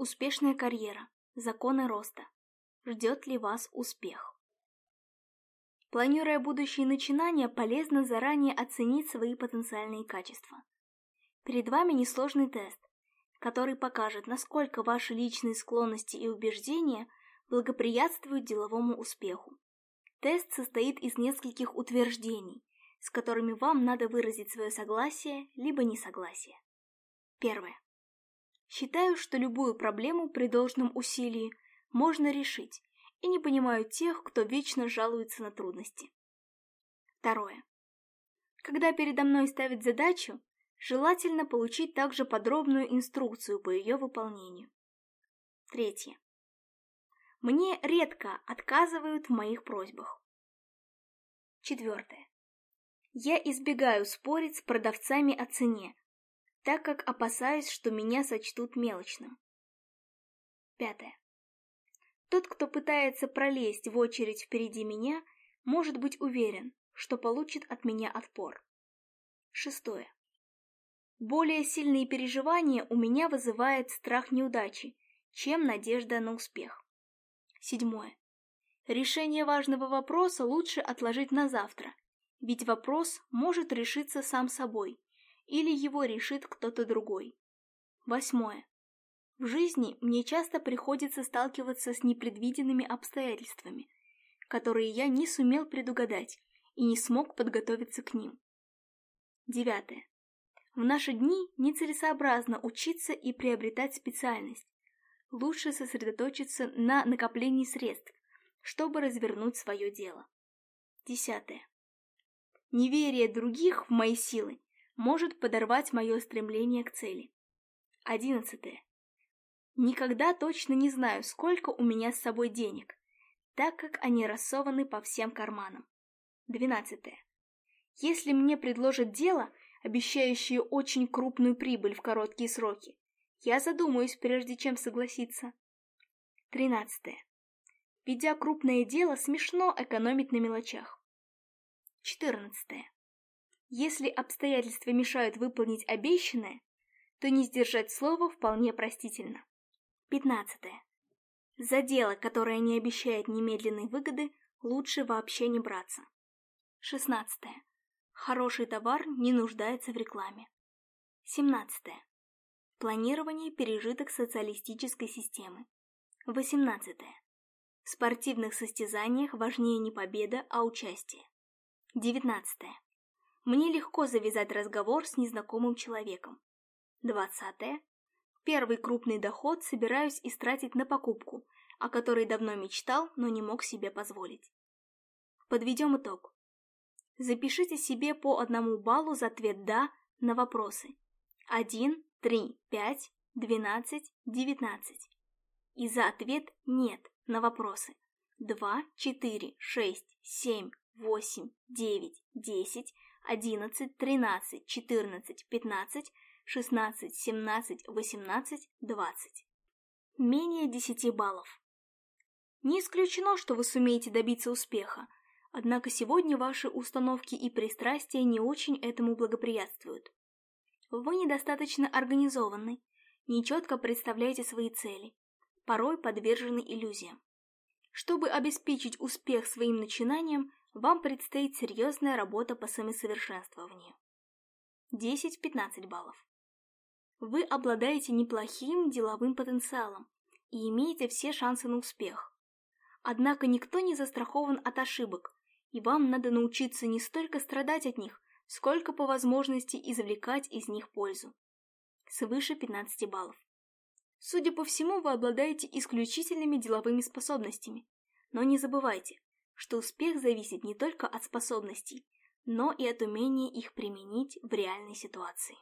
Успешная карьера. Законы роста. Ждет ли вас успех? Планируя будущие начинания, полезно заранее оценить свои потенциальные качества. Перед вами несложный тест, который покажет, насколько ваши личные склонности и убеждения благоприятствуют деловому успеху. Тест состоит из нескольких утверждений, с которыми вам надо выразить свое согласие либо несогласие. Первое. Считаю, что любую проблему при должном усилии можно решить, и не понимаю тех, кто вечно жалуется на трудности. Второе. Когда передо мной ставят задачу, желательно получить также подробную инструкцию по ее выполнению. Третье. Мне редко отказывают в моих просьбах. Четвертое. Я избегаю спорить с продавцами о цене, так как опасаюсь, что меня сочтут мелочным. Пятое. Тот, кто пытается пролезть в очередь впереди меня, может быть уверен, что получит от меня отпор. Шестое. Более сильные переживания у меня вызывает страх неудачи, чем надежда на успех. Седьмое. Решение важного вопроса лучше отложить на завтра, ведь вопрос может решиться сам собой, или его решит кто-то другой. Восьмое. В жизни мне часто приходится сталкиваться с непредвиденными обстоятельствами, которые я не сумел предугадать и не смог подготовиться к ним. Девятое. В наши дни нецелесообразно учиться и приобретать специальность. Лучше сосредоточиться на накоплении средств, чтобы развернуть свое дело. Десятое. Неверие других в мои силы может подорвать мое стремление к цели. Одиннадцатое. Никогда точно не знаю, сколько у меня с собой денег, так как они рассованы по всем карманам. Двенадцатое. Если мне предложат дело, обещающее очень крупную прибыль в короткие сроки, я задумаюсь, прежде чем согласиться. Тринадцатое. Ведя крупное дело, смешно экономить на мелочах. Четырнадцатое. Если обстоятельства мешают выполнить обещанное, то не сдержать слово вполне простительно. 15. За дело, которое не обещает немедленной выгоды, лучше вообще не браться. 16. Хороший товар не нуждается в рекламе. 17. Планирование пережиток социалистической системы. 18. В спортивных состязаниях важнее не победа, а участие. 19. Мне легко завязать разговор с незнакомым человеком. Двадцатое. Первый крупный доход собираюсь истратить на покупку, о которой давно мечтал, но не мог себе позволить. Подведем итог. Запишите себе по одному баллу за ответ «да» на вопросы. 1, 3, 5, 12, 19. И за ответ «нет» на вопросы. 2, 4, 6, 7, 8, 9, 10, 11, 13, 14, 15, 16, 17, 18, 20. Менее 10 баллов. Не исключено, что вы сумеете добиться успеха, однако сегодня ваши установки и пристрастия не очень этому благоприятствуют. Вы недостаточно организованы, нечетко представляете свои цели, порой подвержены иллюзиям. Чтобы обеспечить успех своим начинаниям, вам предстоит серьезная работа по самосовершенствованию. 10-15 баллов. Вы обладаете неплохим деловым потенциалом и имеете все шансы на успех. Однако никто не застрахован от ошибок, и вам надо научиться не столько страдать от них, сколько по возможности извлекать из них пользу. Свыше 15 баллов. Судя по всему, вы обладаете исключительными деловыми способностями. Но не забывайте, что успех зависит не только от способностей, но и от умения их применить в реальной ситуации.